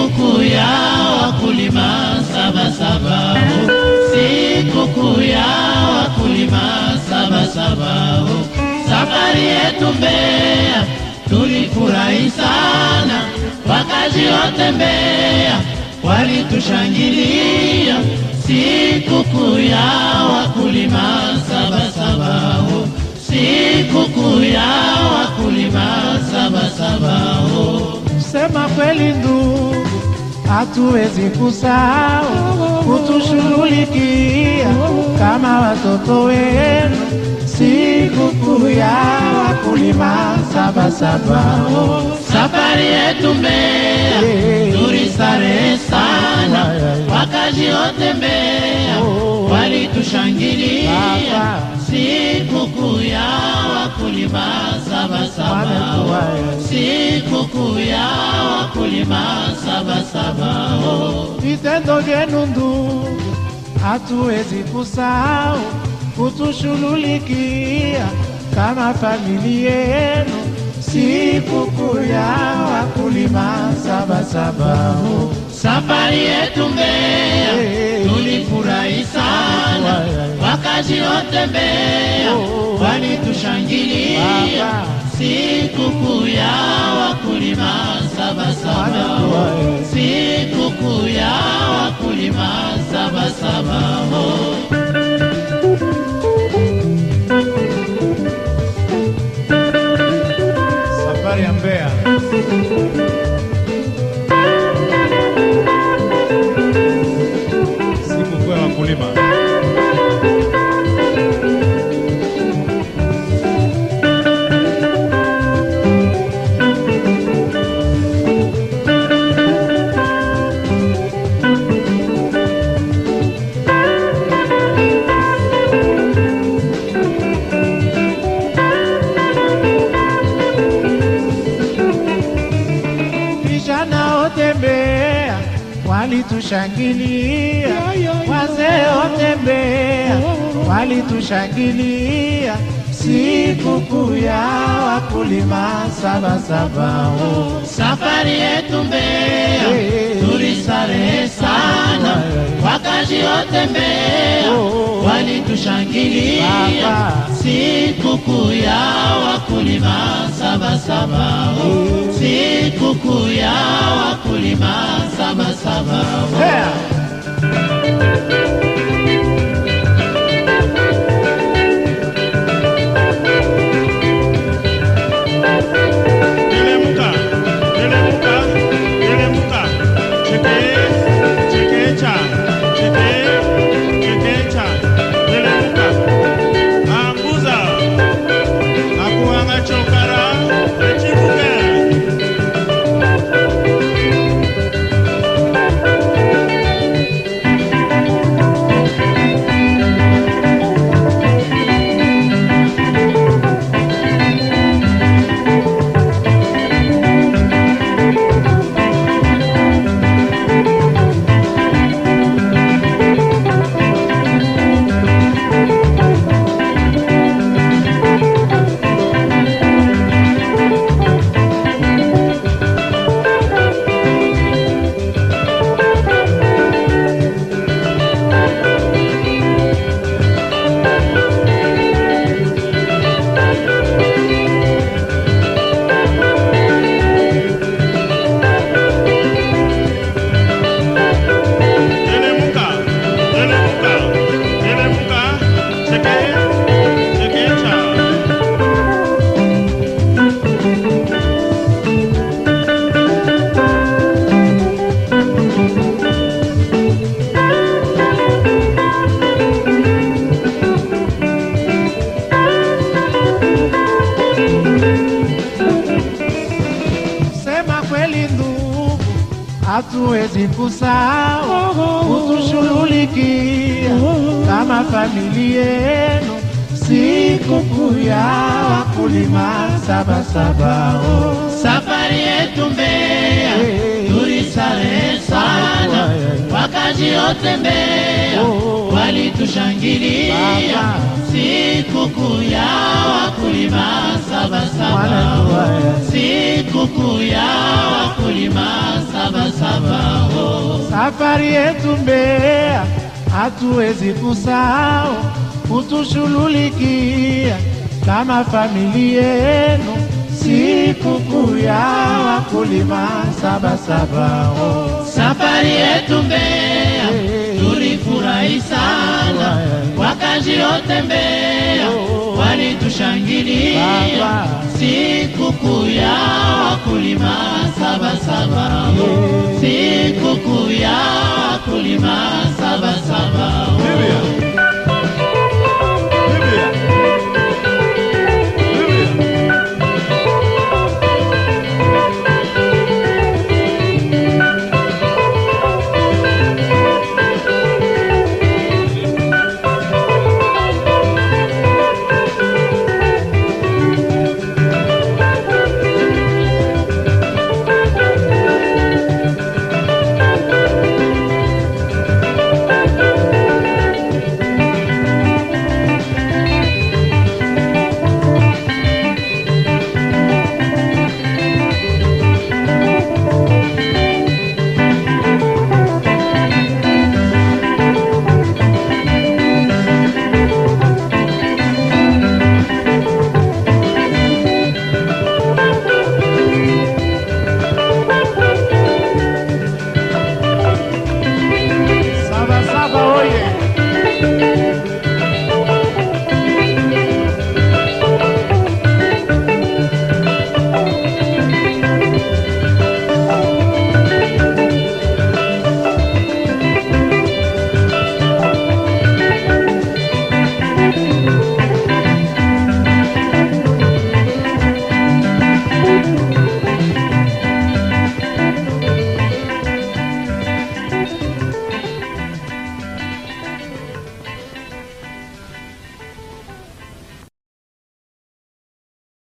sikukuu ya wakulima Sabasaba, sikukuu ya wakulima Sabasaba. Safari yetu Mbeya tulifurahi sana, wakazi wote Mbeya walitushangilia sikukuu ya wakulima Sabasaba, sikukuu ya wakulima Sabasaba. Sema kweli ndugu, hatuwezi kusahau kutushughulikia kama watoto wenu. Sikukuu ya wakulima Sabasaba. Safari yetu Mbeya Eh. tulistarehe sana, wakazi wote Mbeya walitushangilia. Sikukuu ya wakulima Sabasaba, sikukuu wakulima Sabasaba. oh. vitendo vyenu ndugu, hatuwezi kusahau kutushughulikia kama familia yenu sikukuu ya wakulima Sabasaba. oh. Safari yetu Mbeya Eh. tulifurahi sana, Ay, ay, ay. wakazi wote Mbeya Oh. walitushangilia Baba. sikukuu ya wakulima Sabasaba, sikukuu ya wakulima Sabasaba. Walitushangilia, wazee wote Mbeya walitushangilia sikukuu ya wakulima Sabasaba. oh. Safari yetu Mbeya Eh. tulistarehe sana, wakazi wote Mbeya Oh. walitushangilia Baba. Sikukuu ya wakulima Sabasaba, sikukuu ya wakulima Sabasaba. Mbeya. Hatuwezi kusahau kutushughulikia kama familia yenu sikukuu ya wakulima Sabasaba. oh. Safari yetu Mbeya tulisalehe sana, Ay, ay, ay. wakazi wote Mbeya Oh. walitushangilia sikukuu ya wakulima Sabasaba, sikukuu ya wakulima Sabasaba. Oh. Safari yetu Mbeya hatuwezi kusahau, kutushughulikia kama familia yenu, sikukuu ya wakulima Sabasaba. Oh. Safari yetu Mbeya tulifurahi sana, wakazi wote Mbeya walitushangilia Baba. sikukuu ya wakulima Sabasaba, sikukuu ya wakulima Sabasaba.